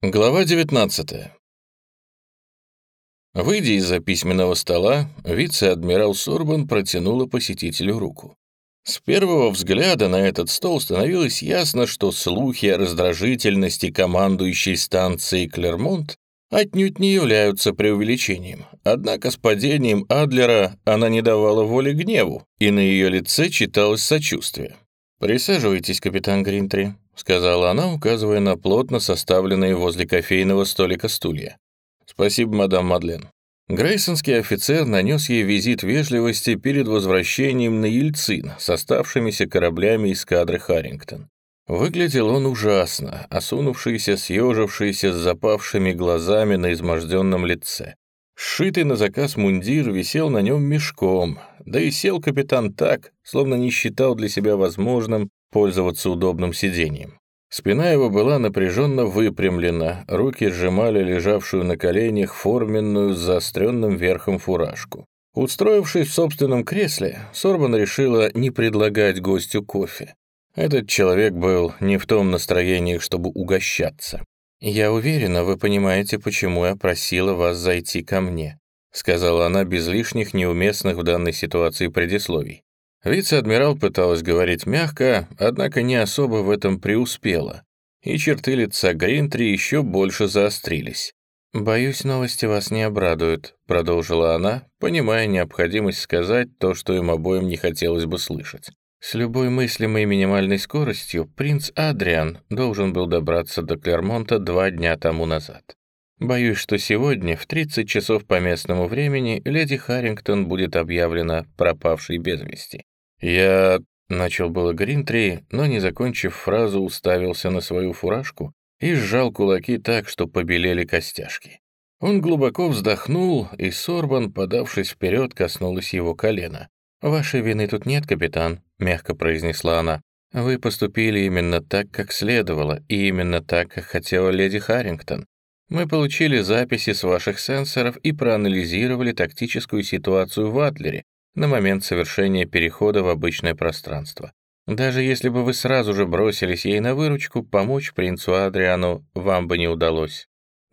Глава 19 Выйдя из-за письменного стола, вице-адмирал Сорбан протянула посетителю руку. С первого взгляда на этот стол становилось ясно, что слухи о раздражительности командующей станции Клермонт отнюдь не являются преувеличением. Однако с падением Адлера она не давала воли гневу, и на ее лице читалось сочувствие. «Присаживайтесь, капитан Гринтри», сказала она, указывая на плотно составленные возле кофейного столика стулья. «Спасибо, мадам Мадлен». Грейсонский офицер нанес ей визит вежливости перед возвращением на Ельцин с оставшимися кораблями из кадры Харрингтон. Выглядел он ужасно, осунувшийся, съежившийся с запавшими глазами на изможденном лице. Сшитый на заказ мундир висел на нем мешком, да и сел капитан так, словно не считал для себя возможным пользоваться удобным сиденьем. Спина его была напряженно выпрямлена, руки сжимали лежавшую на коленях форменную с заостренным верхом фуражку. Устроившись в собственном кресле, Сорбан решила не предлагать гостю кофе. Этот человек был не в том настроении, чтобы угощаться. «Я уверена, вы понимаете, почему я просила вас зайти ко мне», сказала она без лишних неуместных в данной ситуации предисловий. Вице-адмирал пыталась говорить мягко, однако не особо в этом преуспела, и черты лица Гринтри еще больше заострились. «Боюсь, новости вас не обрадуют», — продолжила она, понимая необходимость сказать то, что им обоим не хотелось бы слышать. С любой мыслимой минимальной скоростью принц Адриан должен был добраться до Клермонта два дня тому назад. Боюсь, что сегодня в 30 часов по местному времени леди Харрингтон будет объявлена пропавшей без вести. Я начал было Гринтри, но, не закончив фразу, уставился на свою фуражку и сжал кулаки так, что побелели костяшки. Он глубоко вздохнул, и Сорбан, подавшись вперед, коснулась его колена. «Вашей вины тут нет, капитан», — мягко произнесла она. «Вы поступили именно так, как следовало, и именно так, как хотела леди Харрингтон. Мы получили записи с ваших сенсоров и проанализировали тактическую ситуацию в Адлере на момент совершения перехода в обычное пространство. Даже если бы вы сразу же бросились ей на выручку, помочь принцу Адриану вам бы не удалось.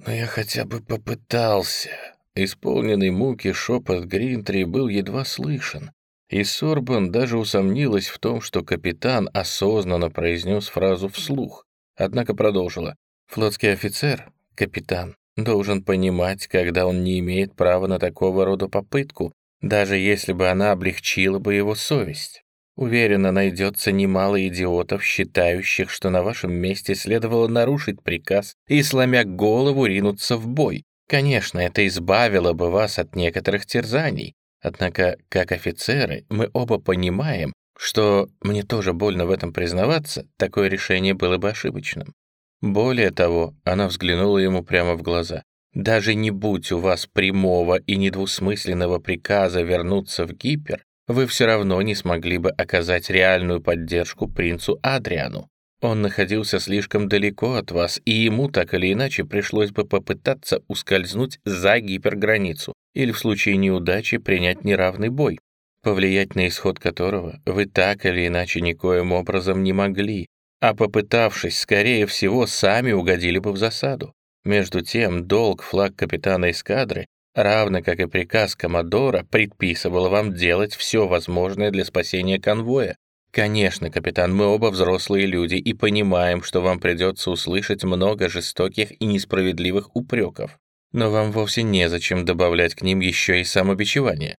Но я хотя бы попытался. Исполненный муки шепот Гринтри был едва слышен, и Сорбан даже усомнилась в том, что капитан осознанно произнес фразу вслух, однако продолжила. «Флотский офицер, капитан, должен понимать, когда он не имеет права на такого рода попытку, даже если бы она облегчила бы его совесть. Уверенно найдется немало идиотов, считающих, что на вашем месте следовало нарушить приказ и, сломя голову, ринуться в бой. Конечно, это избавило бы вас от некоторых терзаний, Однако, как офицеры, мы оба понимаем, что, мне тоже больно в этом признаваться, такое решение было бы ошибочным. Более того, она взглянула ему прямо в глаза. Даже не будь у вас прямого и недвусмысленного приказа вернуться в Гипер, вы все равно не смогли бы оказать реальную поддержку принцу Адриану. Он находился слишком далеко от вас, и ему так или иначе пришлось бы попытаться ускользнуть за гиперграницу или в случае неудачи принять неравный бой, повлиять на исход которого вы так или иначе никоим образом не могли, а попытавшись, скорее всего, сами угодили бы в засаду. Между тем, долг флаг капитана эскадры, равно как и приказ Коммодора, предписывал вам делать все возможное для спасения конвоя. Конечно, капитан, мы оба взрослые люди и понимаем, что вам придется услышать много жестоких и несправедливых упреков но вам вовсе незачем добавлять к ним еще и самобичевание».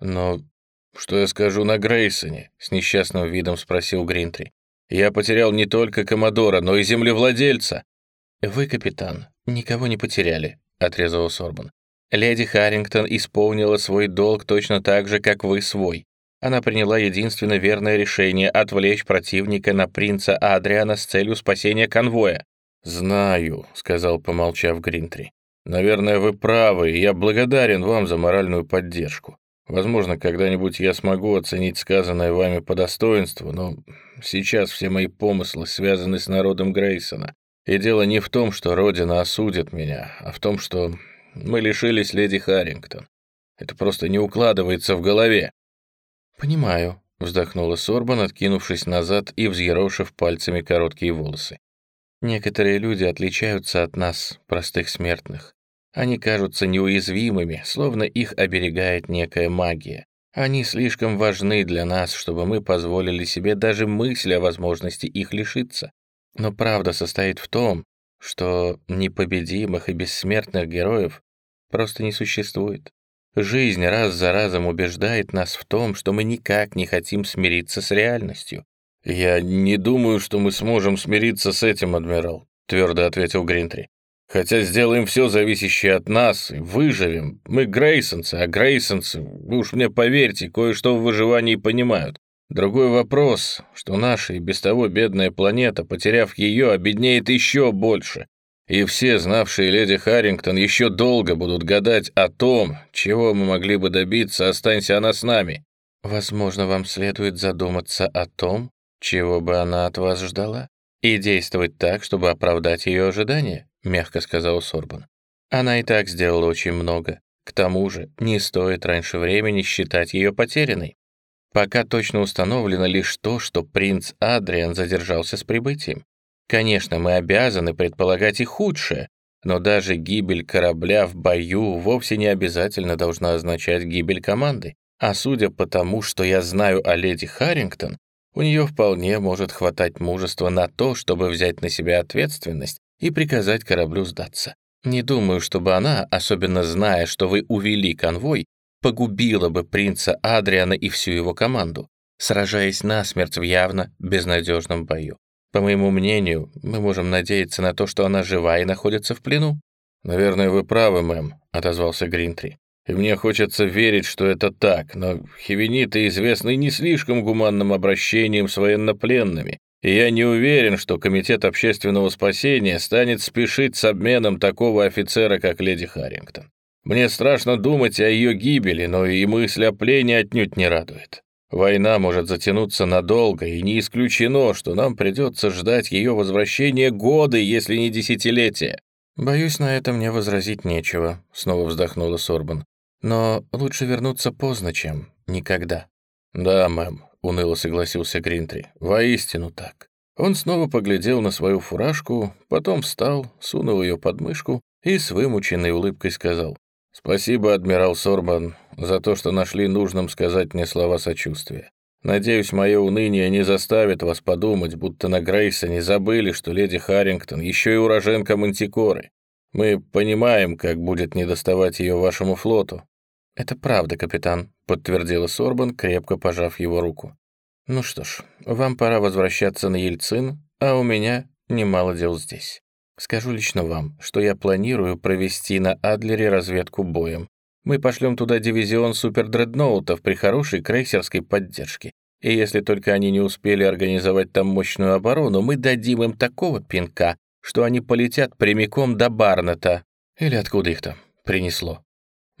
«Но что я скажу на Грейсоне?» — с несчастным видом спросил Гринтри. «Я потерял не только Комодора, но и землевладельца». «Вы, капитан, никого не потеряли», — отрезал Сорбан. «Леди Харрингтон исполнила свой долг точно так же, как вы свой. Она приняла единственно верное решение отвлечь противника на принца Адриана с целью спасения конвоя». «Знаю», — сказал, помолчав Гринтри. Наверное, вы правы, и я благодарен вам за моральную поддержку. Возможно, когда-нибудь я смогу оценить сказанное вами по достоинству, но сейчас все мои помыслы связаны с народом Грейсона. И дело не в том, что Родина осудит меня, а в том, что мы лишились леди Харрингтон. Это просто не укладывается в голове. «Понимаю», — вздохнула Сорбан, откинувшись назад и взъерошив пальцами короткие волосы. Некоторые люди отличаются от нас, простых смертных. Они кажутся неуязвимыми, словно их оберегает некая магия. Они слишком важны для нас, чтобы мы позволили себе даже мысли о возможности их лишиться. Но правда состоит в том, что непобедимых и бессмертных героев просто не существует. Жизнь раз за разом убеждает нас в том, что мы никак не хотим смириться с реальностью. «Я не думаю, что мы сможем смириться с этим, адмирал», — твердо ответил Гринтри. «Хотя сделаем все зависящее от нас, выживем. Мы грейсонцы, а грейсонцы, вы уж мне поверьте, кое-что в выживании понимают. Другой вопрос, что наша и без того бедная планета, потеряв ее, обеднеет еще больше. И все, знавшие леди Харрингтон, еще долго будут гадать о том, чего мы могли бы добиться, останься она с нами. Возможно, вам следует задуматься о том, чего бы она от вас ждала, и действовать так, чтобы оправдать ее ожидания, мягко сказал Сорбан. Она и так сделала очень много. К тому же, не стоит раньше времени считать ее потерянной. Пока точно установлено лишь то, что принц Адриан задержался с прибытием. Конечно, мы обязаны предполагать и худшее, но даже гибель корабля в бою вовсе не обязательно должна означать гибель команды. А судя по тому, что я знаю о леди Харрингтон, у нее вполне может хватать мужества на то, чтобы взять на себя ответственность и приказать кораблю сдаться. Не думаю, чтобы она, особенно зная, что вы увели конвой, погубила бы принца Адриана и всю его команду, сражаясь насмерть в явно безнадежном бою. По моему мнению, мы можем надеяться на то, что она жива и находится в плену. «Наверное, вы правы, мэм», — отозвался Гринтри. И мне хочется верить, что это так, но хивениты известны не слишком гуманным обращением с военнопленными, я не уверен, что Комитет общественного спасения станет спешить с обменом такого офицера, как леди Харрингтон. Мне страшно думать о ее гибели, но и мысль о плене отнюдь не радует. Война может затянуться надолго, и не исключено, что нам придется ждать ее возвращения годы, если не десятилетия. «Боюсь, на это мне возразить нечего», — снова вздохнула Сорбан. Но лучше вернуться поздно, чем никогда. Да, мэм, уныло согласился Гринтри. Воистину так. Он снова поглядел на свою фуражку, потом встал, сунул ее под мышку и с вымученной улыбкой сказал. «Спасибо, адмирал Сорбан, за то, что нашли нужным сказать мне слова сочувствия. Надеюсь, мое уныние не заставит вас подумать, будто на Грейса не забыли, что леди Харрингтон еще и уроженка Мантикоры. Мы понимаем, как будет недоставать ее вашему флоту, «Это правда, капитан», — подтвердила Сорбан, крепко пожав его руку. «Ну что ж, вам пора возвращаться на Ельцин, а у меня немало дел здесь. Скажу лично вам, что я планирую провести на Адлере разведку боем. Мы пошлем туда дивизион супердредноутов при хорошей крейсерской поддержке. И если только они не успели организовать там мощную оборону, мы дадим им такого пинка, что они полетят прямиком до Барнета. Или откуда их там принесло.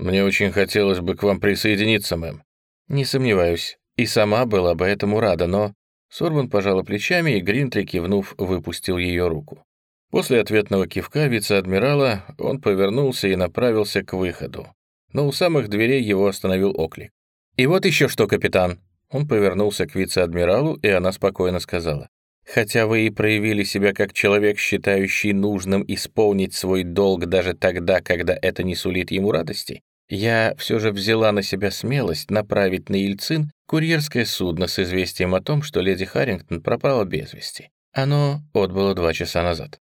«Мне очень хотелось бы к вам присоединиться, мэм». «Не сомневаюсь. И сама была бы этому рада, но...» Сорбан пожала плечами, и Гринтри, кивнув, выпустил ее руку. После ответного кивка вице-адмирала он повернулся и направился к выходу. Но у самых дверей его остановил оклик. «И вот еще что, капитан!» Он повернулся к вице-адмиралу, и она спокойно сказала. «Хотя вы и проявили себя как человек, считающий нужным исполнить свой долг даже тогда, когда это не сулит ему радости, я все же взяла на себя смелость направить на Ельцин курьерское судно с известием о том, что леди Харрингтон пропала без вести. Оно отбыло два часа назад.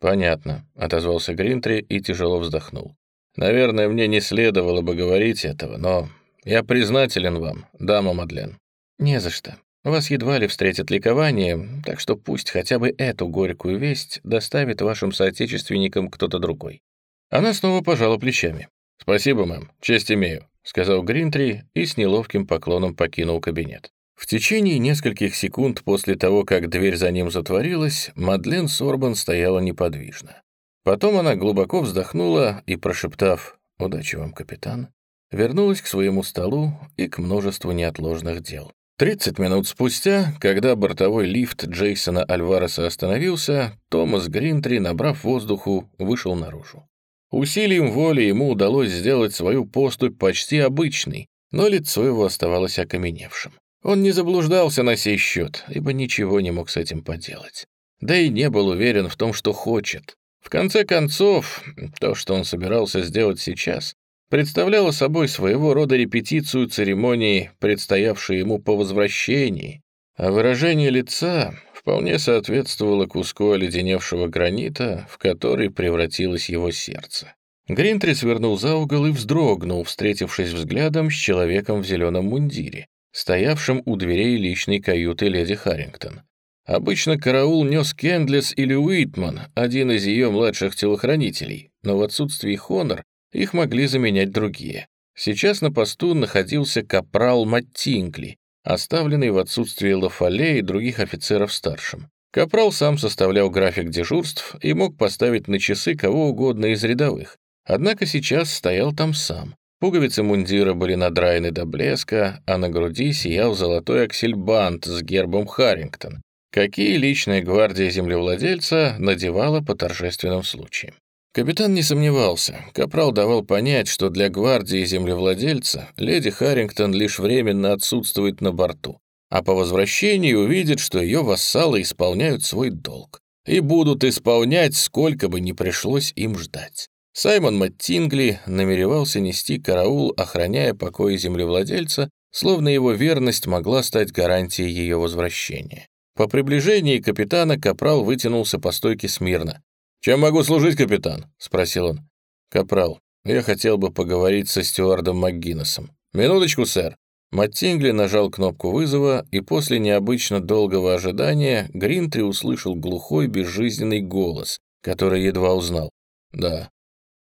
«Понятно», — отозвался Гринтри и тяжело вздохнул. «Наверное, мне не следовало бы говорить этого, но я признателен вам, дама Мадлен». «Не за что. Вас едва ли встретят ликование, так что пусть хотя бы эту горькую весть доставит вашим соотечественникам кто-то другой». Она снова пожала плечами. «Спасибо, мэм, честь имею», — сказал Гринтри и с неловким поклоном покинул кабинет. В течение нескольких секунд после того, как дверь за ним затворилась, Мадлен Сорбан стояла неподвижно. Потом она глубоко вздохнула и, прошептав «Удачи вам, капитан», вернулась к своему столу и к множеству неотложных дел. Тридцать минут спустя, когда бортовой лифт Джейсона Альвареса остановился, Томас Гринтри, набрав воздуху, вышел наружу. Усилием воли ему удалось сделать свою поступь почти обычной, но лицо его оставалось окаменевшим. Он не заблуждался на сей счет, ибо ничего не мог с этим поделать. да и не был уверен в том, что хочет. В конце концов, то, что он собирался сделать сейчас, представляло собой своего рода репетицию церемонии, предстоявшей ему по возвращении, а выражение лица вполне соответствовало куску оледеневшего гранита, в который превратилось его сердце. Гринтри свернул за угол и вздрогнул, встретившись взглядом с человеком в зеленом мундире, стоявшим у дверей личной каюты леди Харрингтон. Обычно караул нес Кендлес или Уитман, один из ее младших телохранителей, но в отсутствии Хонор их могли заменять другие. Сейчас на посту находился капрал Маттинкли, оставленный в отсутствие Лафале и других офицеров старшим. Капрал сам составлял график дежурств и мог поставить на часы кого угодно из рядовых. Однако сейчас стоял там сам. Пуговицы мундира были надраены до блеска, а на груди сиял золотой аксельбант с гербом Харрингтон, какие личная гвардия землевладельца надевала по торжественным случаям. Капитан не сомневался. Капрал давал понять, что для гвардии землевладельца леди Харрингтон лишь временно отсутствует на борту, а по возвращении увидит, что ее вассалы исполняют свой долг и будут исполнять, сколько бы ни пришлось им ждать. Саймон Маттингли намеревался нести караул, охраняя покои землевладельца, словно его верность могла стать гарантией ее возвращения. По приближении капитана Капрал вытянулся по стойке смирно. «Чем могу служить, капитан?» — спросил он. «Капрал, я хотел бы поговорить со стюардом МакГиннесом». «Минуточку, сэр». Маттингли нажал кнопку вызова, и после необычно долгого ожидания Гринтри услышал глухой, безжизненный голос, который едва узнал. «Да».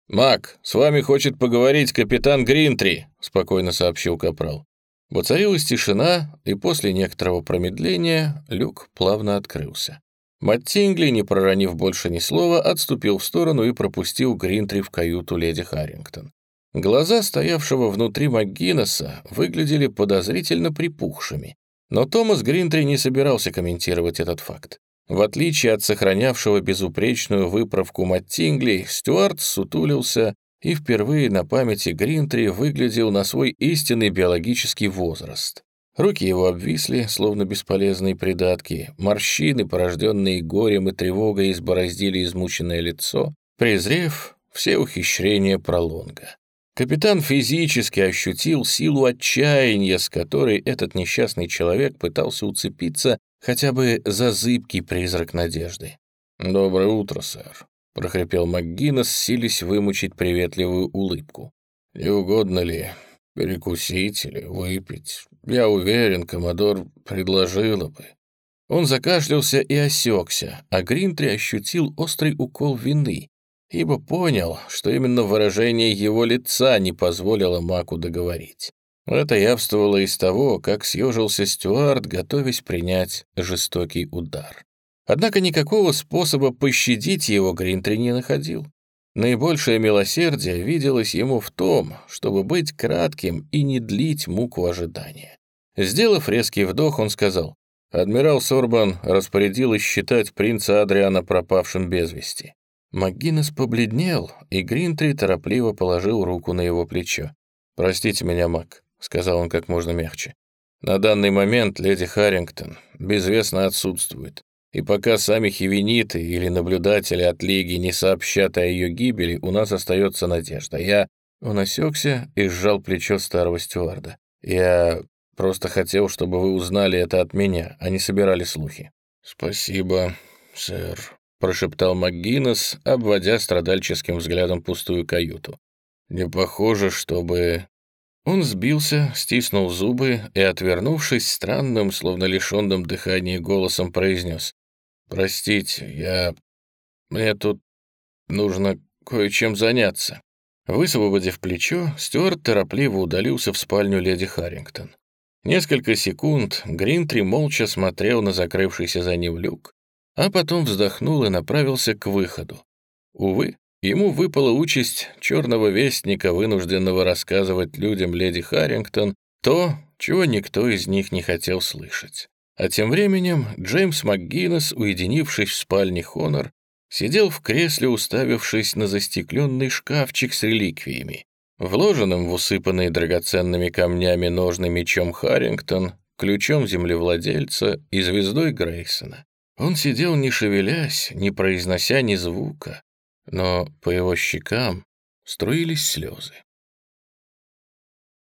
«Мак, с вами хочет поговорить капитан Гринтри», — спокойно сообщил Капрал. Воцарилась тишина, и после некоторого промедления люк плавно открылся. Маттингли, не проронив больше ни слова, отступил в сторону и пропустил Гринтри в каюту леди Харрингтон. Глаза стоявшего внутри МакГиннесса выглядели подозрительно припухшими, но Томас Гринтри не собирался комментировать этот факт. В отличие от сохранявшего безупречную выправку Маттингли, Стюарт сутулился и впервые на памяти Гринтри выглядел на свой истинный биологический возраст. Руки его обвисли, словно бесполезные придатки, морщины, порожденные горем и тревогой, избороздили измученное лицо, презрев все ухищрения пролонга. Капитан физически ощутил силу отчаяния, с которой этот несчастный человек пытался уцепиться хотя бы за зыбкий призрак надежды. «Доброе утро, сэр», прохрипел МакГиннес, сились вымучить приветливую улыбку. «Не угодно ли перекусить или выпить? Я уверен, Комодор предложила бы». Он закашлялся и осекся, а Гринтри ощутил острый укол вины, ибо понял, что именно выражение его лица не позволило Маку договорить. Это явствовало из того, как съежился Стюарт, готовясь принять жестокий удар. Однако никакого способа пощадить его Гринтри не находил. Наибольшее милосердие виделось ему в том, чтобы быть кратким и не длить муку ожидания. Сделав резкий вдох, он сказал, «Адмирал Сорбан распорядилась считать принца Адриана пропавшим без вести». МакГиннес побледнел, и Гринтри торопливо положил руку на его плечо. «Простите меня, Мак», — сказал он как можно мягче. «На данный момент леди Харрингтон безвестно отсутствует. И пока сами хивениты или наблюдатели от Лиги не сообщат о ее гибели, у нас остается надежда. Я...» Он осекся и сжал плечо старого стюарда. «Я просто хотел, чтобы вы узнали это от меня, а не собирали слухи». «Спасибо, сэр», — прошептал МакГиннес, обводя страдальческим взглядом пустую каюту. «Не похоже, чтобы...» Он сбился, стиснул зубы и, отвернувшись странным, словно лишенным дыхания голосом, произнес. «Простите, я... Мне тут нужно кое-чем заняться». Высвободив плечо, Стюарт торопливо удалился в спальню леди Харрингтон. Несколько секунд Гринтри молча смотрел на закрывшийся за ним люк, а потом вздохнул и направился к выходу. Увы, ему выпала участь черного вестника, вынужденного рассказывать людям леди Харрингтон то, чего никто из них не хотел слышать. А тем временем Джеймс МакГиннес, уединившись в спальне Хонор, сидел в кресле, уставившись на застекленный шкафчик с реликвиями, вложенным в усыпанный драгоценными камнями ножный мечом Харрингтон, ключом землевладельца и звездой Грейсона. Он сидел не шевелясь, не произнося ни звука, но по его щекам струились слезы.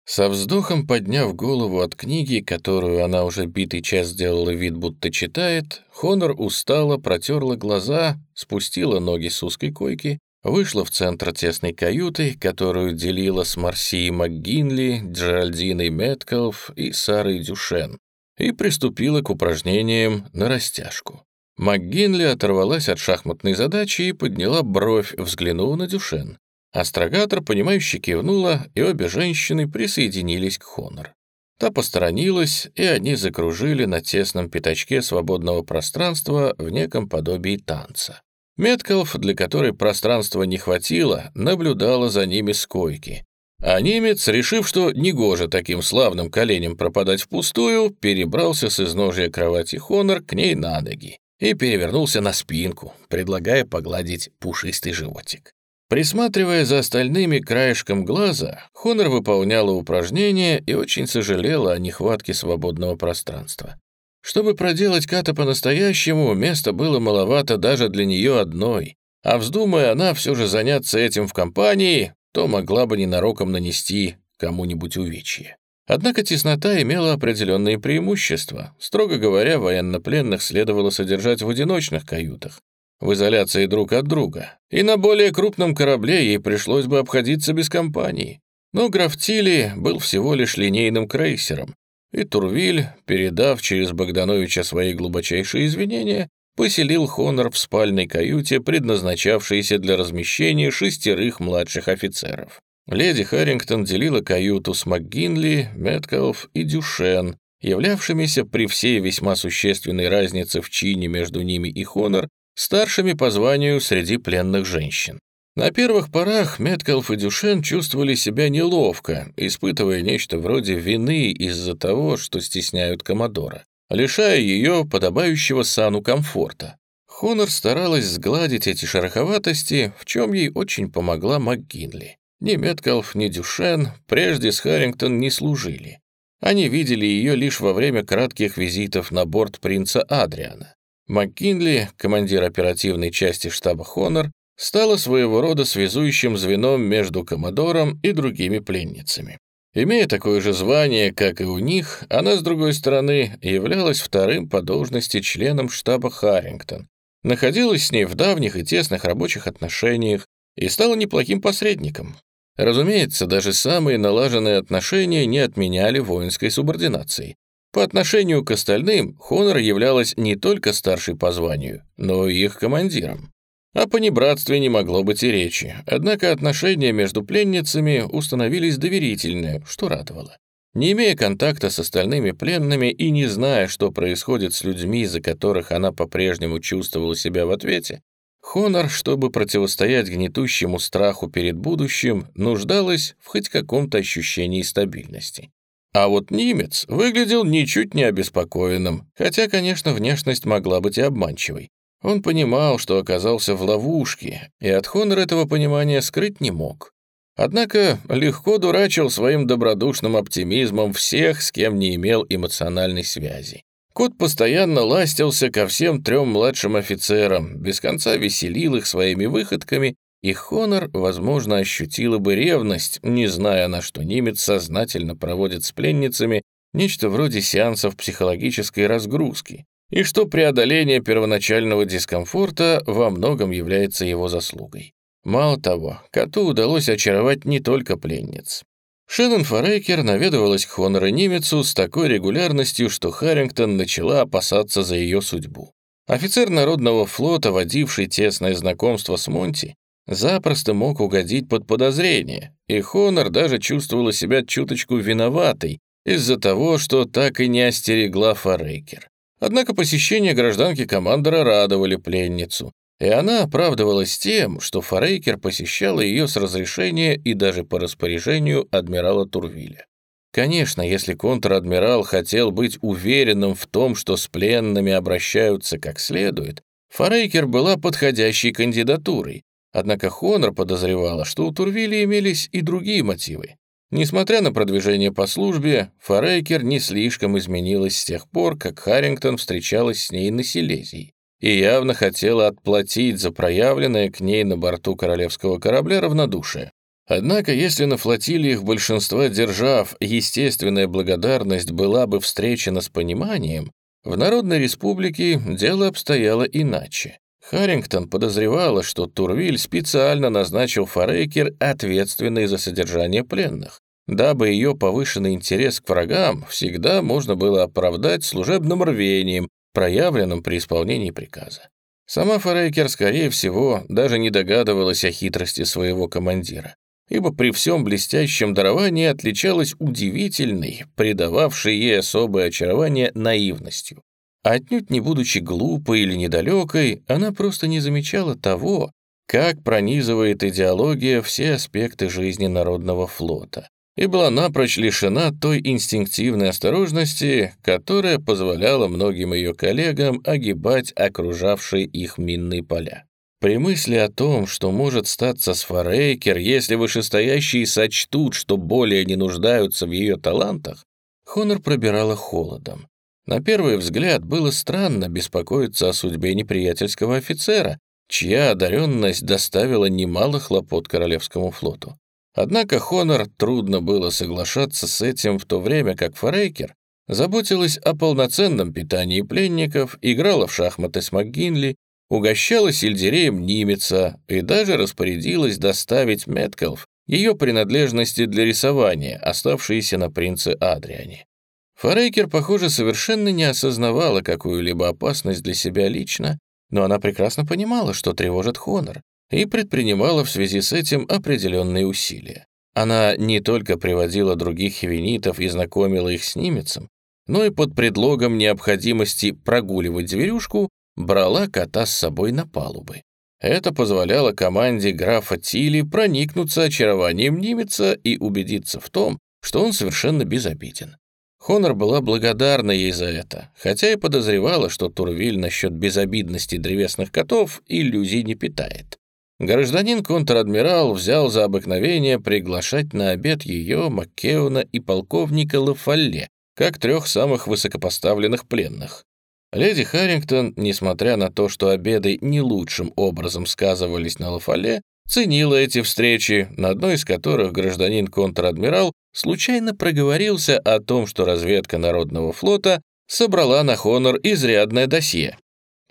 Со вздохом подняв голову от книги, которую она уже битый час сделала вид, будто читает, Хонор устало протерла глаза, спустила ноги с узкой койки, вышла в центр тесной каюты, которую делила с Марсией МакГинли, Джеральдиной Меткалф и Сарой Дюшен, и приступила к упражнениям на растяжку. МакГинли оторвалась от шахматной задачи и подняла бровь, взглянула на Дюшен. Астрогатор, понимающе кивнула, и обе женщины присоединились к Хонор. Та посторонилась, и они закружили на тесном пятачке свободного пространства в неком подобии танца. Меткалф, для которой пространства не хватило, наблюдала за ними с койки. А немец, решив, что негоже таким славным коленям пропадать впустую, перебрался с изножья кровати Хонор к ней на ноги и перевернулся на спинку, предлагая погладить пушистый животик. Присматривая за остальными краешком глаза, Хонор выполняла упражнения и очень сожалела о нехватке свободного пространства. Чтобы проделать ката по-настоящему, места было маловато даже для нее одной, а вздумая она все же заняться этим в компании, то могла бы ненароком нанести кому-нибудь увечье. Однако теснота имела определенные преимущества. Строго говоря, военнопленных следовало содержать в одиночных каютах, в изоляции друг от друга, и на более крупном корабле ей пришлось бы обходиться без компании. Но граф Тилли был всего лишь линейным крейсером, и Турвиль, передав через Богдановича свои глубочайшие извинения, поселил Хонор в спальной каюте, предназначавшейся для размещения шестерых младших офицеров. Леди Харрингтон делила каюту с МакГинли, Меткалф и Дюшен, являвшимися при всей весьма существенной разнице в чине между ними и Хонор старшими по званию среди пленных женщин. На первых порах Меткалф и Дюшен чувствовали себя неловко, испытывая нечто вроде вины из-за того, что стесняют Комодора, лишая ее подобающего сану комфорта. Хонор старалась сгладить эти шероховатости, в чем ей очень помогла МакГинли. Ни Меткалф, ни Дюшен прежде с Харрингтон не служили. Они видели ее лишь во время кратких визитов на борт принца Адриана. МакКинли, командир оперативной части штаба «Хонор», стала своего рода связующим звеном между Коммодором и другими пленницами. Имея такое же звание, как и у них, она, с другой стороны, являлась вторым по должности членом штаба Харрингтон, находилась с ней в давних и тесных рабочих отношениях и стала неплохим посредником. Разумеется, даже самые налаженные отношения не отменяли воинской субординации. По отношению к остальным Хонор являлась не только старшей по званию, но и их командиром. О понебратстве не могло быть и речи, однако отношения между пленницами установились доверительные, что радовало. Не имея контакта с остальными пленными и не зная, что происходит с людьми, за которых она по-прежнему чувствовала себя в ответе, Хонор, чтобы противостоять гнетущему страху перед будущим, нуждалась в хоть каком-то ощущении стабильности. А вот немец выглядел ничуть не обеспокоенным, хотя, конечно, внешность могла быть и обманчивой. Он понимал, что оказался в ловушке, и от Хонор этого понимания скрыть не мог. Однако легко дурачил своим добродушным оптимизмом всех, с кем не имел эмоциональной связи. Кот постоянно ластился ко всем трем младшим офицерам, без конца веселил их своими выходками и Хонор, возможно, ощутила бы ревность, не зная, на что немец сознательно проводит с пленницами нечто вроде сеансов психологической разгрузки, и что преодоление первоначального дискомфорта во многом является его заслугой. Мало того, коту удалось очаровать не только пленниц. Шеннон Форейкер наведывалась к Хонору Нимецу с такой регулярностью, что Харрингтон начала опасаться за ее судьбу. Офицер Народного флота, водивший тесное знакомство с Монти, запросто мог угодить под подозрение, и Хонор даже чувствовала себя чуточку виноватой из-за того, что так и не остерегла Форейкер. Однако посещение гражданки командора радовали пленницу, и она оправдывалась тем, что Форейкер посещала ее с разрешения и даже по распоряжению адмирала Турвиля. Конечно, если контр-адмирал хотел быть уверенным в том, что с пленными обращаются как следует, Форейкер была подходящей кандидатурой, Однако Хонор подозревала, что у Турвили имелись и другие мотивы. Несмотря на продвижение по службе, Форейкер не слишком изменилась с тех пор, как Харрингтон встречалась с ней на Силезии. И явно хотела отплатить за проявленное к ней на борту королевского корабля равнодушие. Однако, если на флотилиях большинства держав естественная благодарность была бы встречена с пониманием, в Народной Республике дело обстояло иначе. Харрингтон подозревала, что Турвиль специально назначил Форейкер ответственной за содержание пленных, дабы ее повышенный интерес к врагам всегда можно было оправдать служебным рвением, проявленным при исполнении приказа. Сама Форейкер, скорее всего, даже не догадывалась о хитрости своего командира ибо при всем блестящем даровании отличалась удивительной, придававшей ей особое очарование наивностью. Отнюдь не будучи глупой или недалекой, она просто не замечала того, как пронизывает идеология все аспекты жизни народного флота, и была напрочь лишена той инстинктивной осторожности, которая позволяла многим ее коллегам огибать окружавшие их минные поля. При мысли о том, что может статься с Форейкер, если вышестоящие сочтут, что более не нуждаются в ее талантах, Хонор пробирала холодом. На первый взгляд было странно беспокоиться о судьбе неприятельского офицера, чья одаренность доставила немало хлопот Королевскому флоту. Однако Хонор трудно было соглашаться с этим в то время, как Форейкер заботилась о полноценном питании пленников, играла в шахматы с МакГинли угощала сельдереем Нимеца и даже распорядилась доставить Меткалф ее принадлежности для рисования, оставшиеся на принце Адриане. Форейкер, похоже, совершенно не осознавала какую-либо опасность для себя лично, но она прекрасно понимала, что тревожит Хонор, и предпринимала в связи с этим определенные усилия. Она не только приводила других хивенитов и знакомила их с Нимецем, но и под предлогом необходимости прогуливать зверюшку брала кота с собой на палубы. Это позволяло команде графа Тили проникнуться очарованием немеца и убедиться в том, что он совершенно безобиден. Хонор была благодарна ей за это, хотя и подозревала, что Турвиль насчет безобидности древесных котов иллюзий не питает. Гражданин контр-адмирал взял за обыкновение приглашать на обед ее, Маккеуна и полковника Лафалле, как трех самых высокопоставленных пленных. Леди Харрингтон, несмотря на то, что обеды не лучшим образом сказывались на Лафале, ценила эти встречи, на одной из которых гражданин контр-адмирал случайно проговорился о том, что разведка Народного флота собрала на Хонор изрядное досье.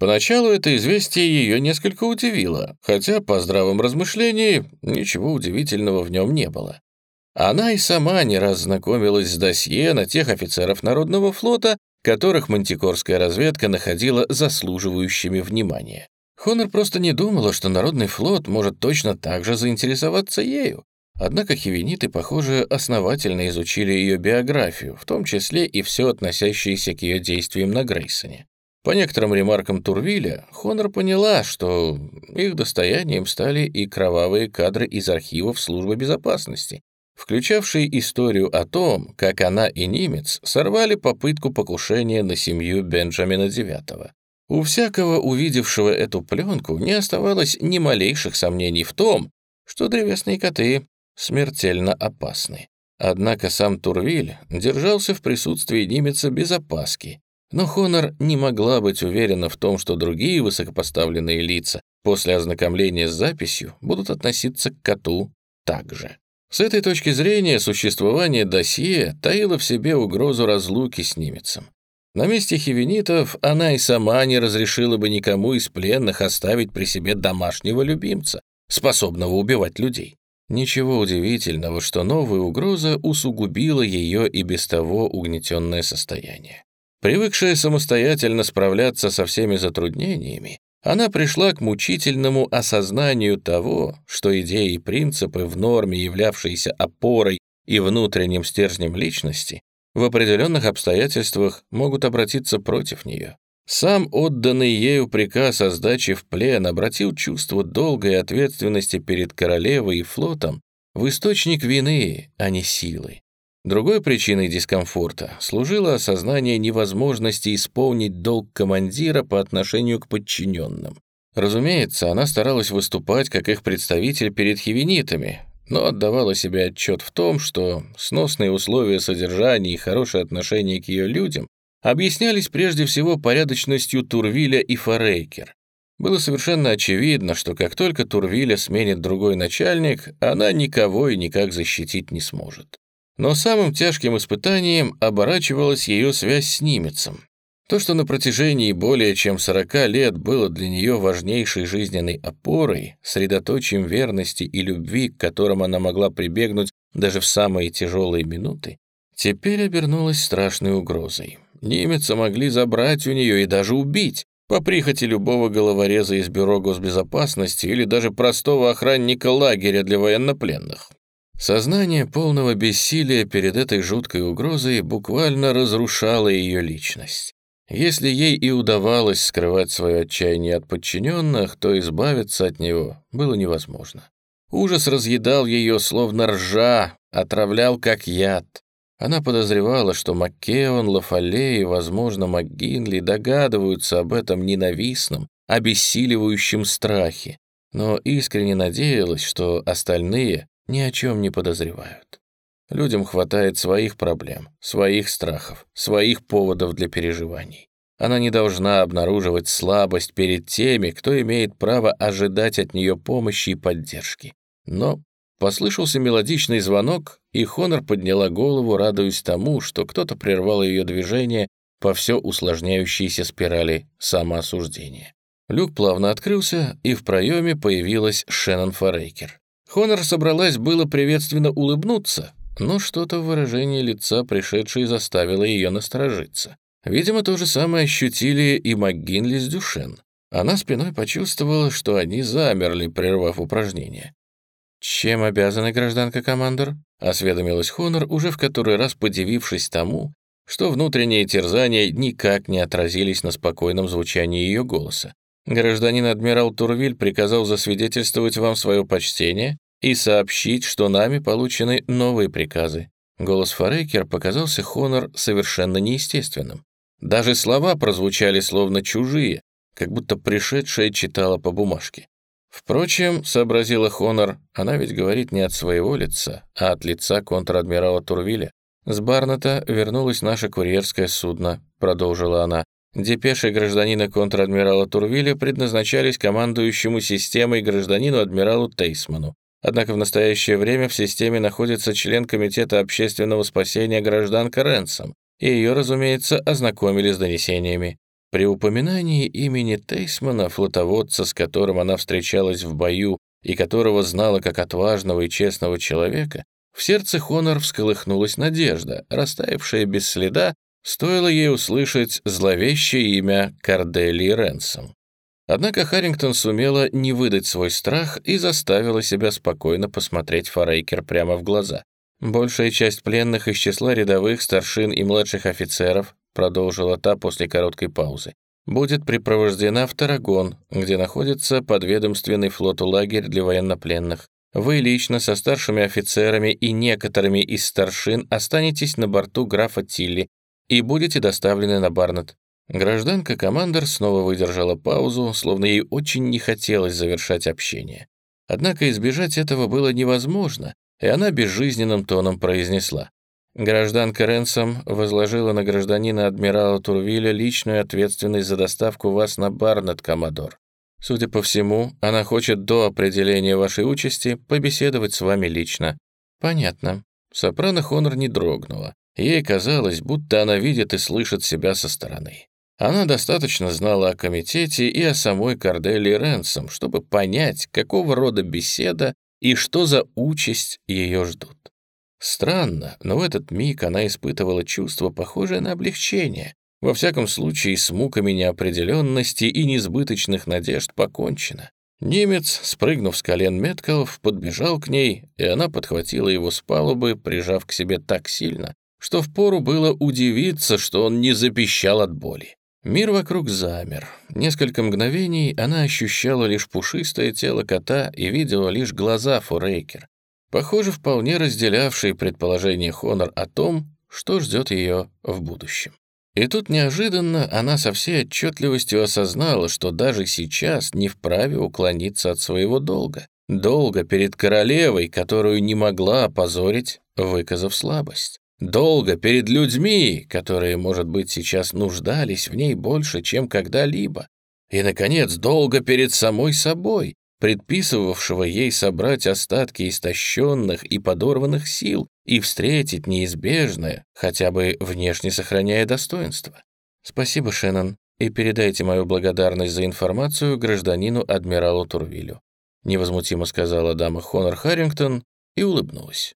Поначалу это известие ее несколько удивило, хотя по здравом размышлении ничего удивительного в нем не было. Она и сама не раз знакомилась с досье на тех офицеров Народного флота, которых мантикорская разведка находила заслуживающими внимания. Хонор просто не думала, что Народный флот может точно так же заинтересоваться ею. Однако хивениты, похоже, основательно изучили ее биографию, в том числе и все относящееся к ее действиям на Грейсоне. По некоторым ремаркам Турвиля, Хонор поняла, что их достоянием стали и кровавые кадры из архивов службы безопасности, включавший историю о том, как она и немец сорвали попытку покушения на семью Бенджамина IX. У всякого увидевшего эту пленку не оставалось ни малейших сомнений в том, что древесные коты смертельно опасны. Однако сам Турвиль держался в присутствии немеца без опаски, но Хонор не могла быть уверена в том, что другие высокопоставленные лица после ознакомления с записью будут относиться к коту так же. С этой точки зрения существование досье таило в себе угрозу разлуки с немецем. На месте хивенитов она и сама не разрешила бы никому из пленных оставить при себе домашнего любимца, способного убивать людей. Ничего удивительного, что новая угроза усугубила ее и без того угнетенное состояние. Привыкшая самостоятельно справляться со всеми затруднениями, она пришла к мучительному осознанию того, что идеи и принципы, в норме являвшиеся опорой и внутренним стержнем личности, в определенных обстоятельствах могут обратиться против нее. Сам отданный ею приказ о сдаче в плен обратил чувство долга и ответственности перед королевой и флотом в источник вины, а не силы. Другой причиной дискомфорта служило осознание невозможности исполнить долг командира по отношению к подчиненным. Разумеется, она старалась выступать как их представитель перед хивенитами, но отдавала себе отчет в том, что сносные условия содержания и хорошее отношение к ее людям объяснялись прежде всего порядочностью Турвиля и Форейкер. Было совершенно очевидно, что как только Турвиля сменит другой начальник, она никого и никак защитить не сможет. Но самым тяжким испытанием оборачивалась ее связь с Нимецем. То, что на протяжении более чем 40 лет было для нее важнейшей жизненной опорой, средоточием верности и любви, к которым она могла прибегнуть даже в самые тяжелые минуты, теперь обернулось страшной угрозой. Немеца могли забрать у нее и даже убить, по прихоти любого головореза из Бюро госбезопасности или даже простого охранника лагеря для военнопленных. Сознание полного бессилия перед этой жуткой угрозой буквально разрушало ее личность. Если ей и удавалось скрывать свое отчаяние от подчиненных, то избавиться от него было невозможно. Ужас разъедал ее, словно ржа, отравлял как яд. Она подозревала, что Маккеон, Лафале и, возможно, МакГинли догадываются об этом ненавистном, обессиливающем страхе, но искренне надеялась, что остальные ни о чем не подозревают. Людям хватает своих проблем, своих страхов, своих поводов для переживаний. Она не должна обнаруживать слабость перед теми, кто имеет право ожидать от нее помощи и поддержки. Но послышался мелодичный звонок, и Хонор подняла голову, радуясь тому, что кто-то прервал ее движение по все усложняющейся спирали самоосуждения. Люк плавно открылся, и в проеме появилась Шеннон Форейкер. Хонор собралась было приветственно улыбнуться, но что-то в выражении лица пришедшей заставило ее насторожиться. Видимо, то же самое ощутили и МакГинли с Дюшен. Она спиной почувствовала, что они замерли, прервав упражнение. «Чем обязаны гражданка командор?» — осведомилась Хонор, уже в который раз подивившись тому, что внутренние терзания никак не отразились на спокойном звучании ее голоса. «Гражданин адмирал Турвиль приказал засвидетельствовать вам свое почтение и сообщить, что нами получены новые приказы». Голос Форейкер показался Хонор совершенно неестественным. Даже слова прозвучали словно чужие, как будто пришедшая читала по бумажке. Впрочем, сообразила Хонор, она ведь говорит не от своего лица, а от лица контр-адмирала Турвиля. «С Барната вернулось наше курьерское судно», — продолжила она. «Депеши гражданина контр-адмирала Турвиля предназначались командующему системой гражданину адмиралу Тейсману. Однако в настоящее время в системе находится член Комитета общественного спасения гражданка Ренсом, и ее, разумеется, ознакомили с донесениями. При упоминании имени Тейсмана, флотоводца, с которым она встречалась в бою и которого знала как отважного и честного человека, в сердце Хонор всколыхнулась надежда, растаявшая без следа, стоило ей услышать зловещее имя Корделии Ренсом. Однако Харрингтон сумела не выдать свой страх и заставила себя спокойно посмотреть Форейкер прямо в глаза. Большая часть пленных из числа рядовых, старшин и младших офицеров, продолжила та после короткой паузы, будет припровождена в Тарагон, где находится подведомственный флоту лагерь для военнопленных. Вы лично со старшими офицерами и некоторыми из старшин останетесь на борту графа Тилли и будете доставлены на Барнет. Гражданка-командор снова выдержала паузу, словно ей очень не хотелось завершать общение. Однако избежать этого было невозможно, и она безжизненным тоном произнесла. Гражданка Ренсом возложила на гражданина адмирала Турвиля личную ответственность за доставку вас на Барнет, Коммодор. Судя по всему, она хочет до определения вашей участи побеседовать с вами лично. Понятно. Сопрано Хонор не дрогнула. Ей казалось, будто она видит и слышит себя со стороны. Она достаточно знала о комитете и о самой Корделии Ренсом, чтобы понять, какого рода беседа и что за участь ее ждут. Странно, но в этот миг она испытывала чувство, похожее на облегчение. Во всяком случае, с муками неопределенности и несбыточных надежд покончено. Немец, спрыгнув с колен Меткалов, подбежал к ней, и она подхватила его с палубы, прижав к себе так сильно, что впору было удивиться, что он не запищал от боли. Мир вокруг замер. Несколько мгновений она ощущала лишь пушистое тело кота и видела лишь глаза Форейкер, похоже, вполне разделявшие предположение Хонор о том, что ждет ее в будущем. И тут неожиданно она со всей отчетливостью осознала, что даже сейчас не вправе уклониться от своего долга. Долга перед королевой, которую не могла опозорить, выказав слабость. Долго перед людьми, которые, может быть, сейчас нуждались в ней больше, чем когда-либо, и, наконец, долго перед самой собой, предписывавшего ей собрать остатки истощенных и подорванных сил и встретить неизбежное, хотя бы внешне сохраняя достоинство. Спасибо, Шеннон, и передайте мою благодарность за информацию гражданину адмиралу Турвилю. Невозмутимо сказала дама Хонор Харрингтон и улыбнулась.